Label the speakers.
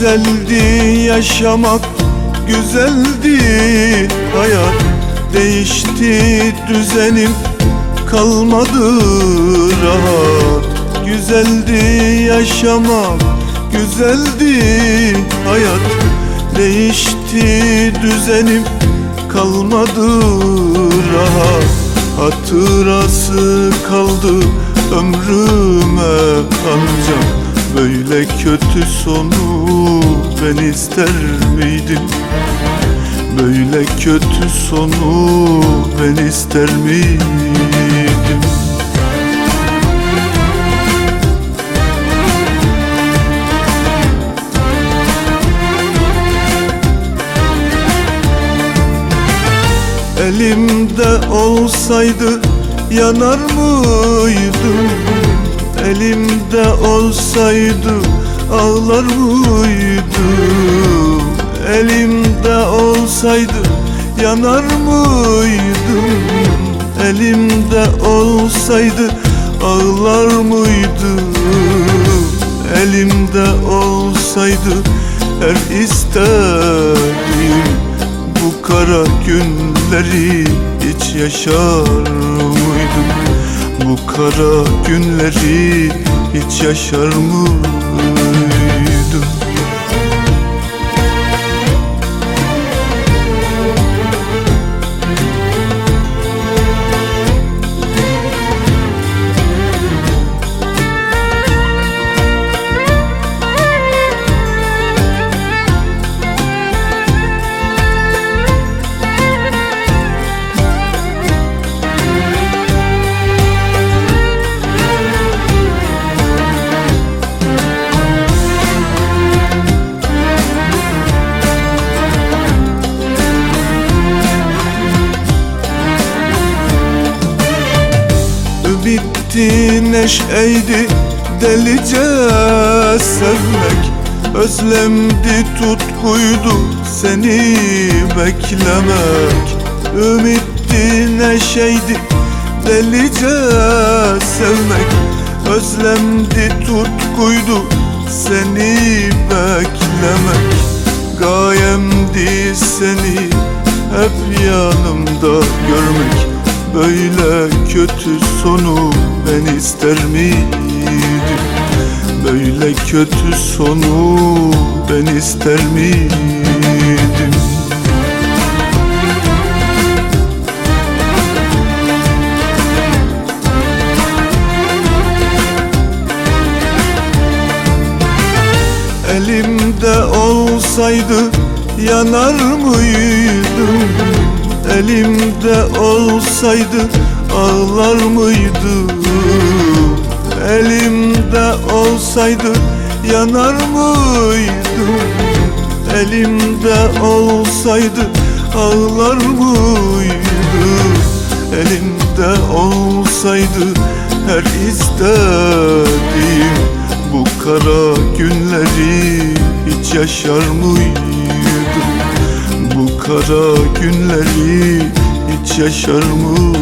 Speaker 1: Güzeldi yaşamak güzeldi hayat. Değişti düzenim kalmadı rahat. Güzeldi yaşamak güzeldi hayat. Değişti düzenim kalmadı rahat. Hatırası kaldı ömrüme ancak Böyle kötü sonu ben ister miydim? Böyle kötü sonu ben ister miydim? Elimde olsaydı yanar mıydım? Elimde olsaydı ağlar mıydım? Elimde olsaydı yanar mıydım? Elimde olsaydı ağlar mıydım? Elimde olsaydı her istediğim bu kara günleri hiç yaşar? Bu kara günleri hiç yaşar mıydım? Bitti neşeydi delice sevmek. Özlemdi tutkuydu seni beklemek. Ümitti neşeydi delice sevmek. Özlemdi tutkuydu seni beklemek. Gayemdi seni hep yanımda görmek Böyle kötü sonu ben ister miydim? Böyle kötü sonu ben ister miydim? Elimde olsaydı yanar mıydım? Elimde olsaydı ağlar mıydı? Elimde olsaydı yanar mıydı? Elimde olsaydı ağlar mıydı? Elimde olsaydı her istediğim bu kara günleri hiç yaşar mıydım? kara günleri hiç yaşar mı?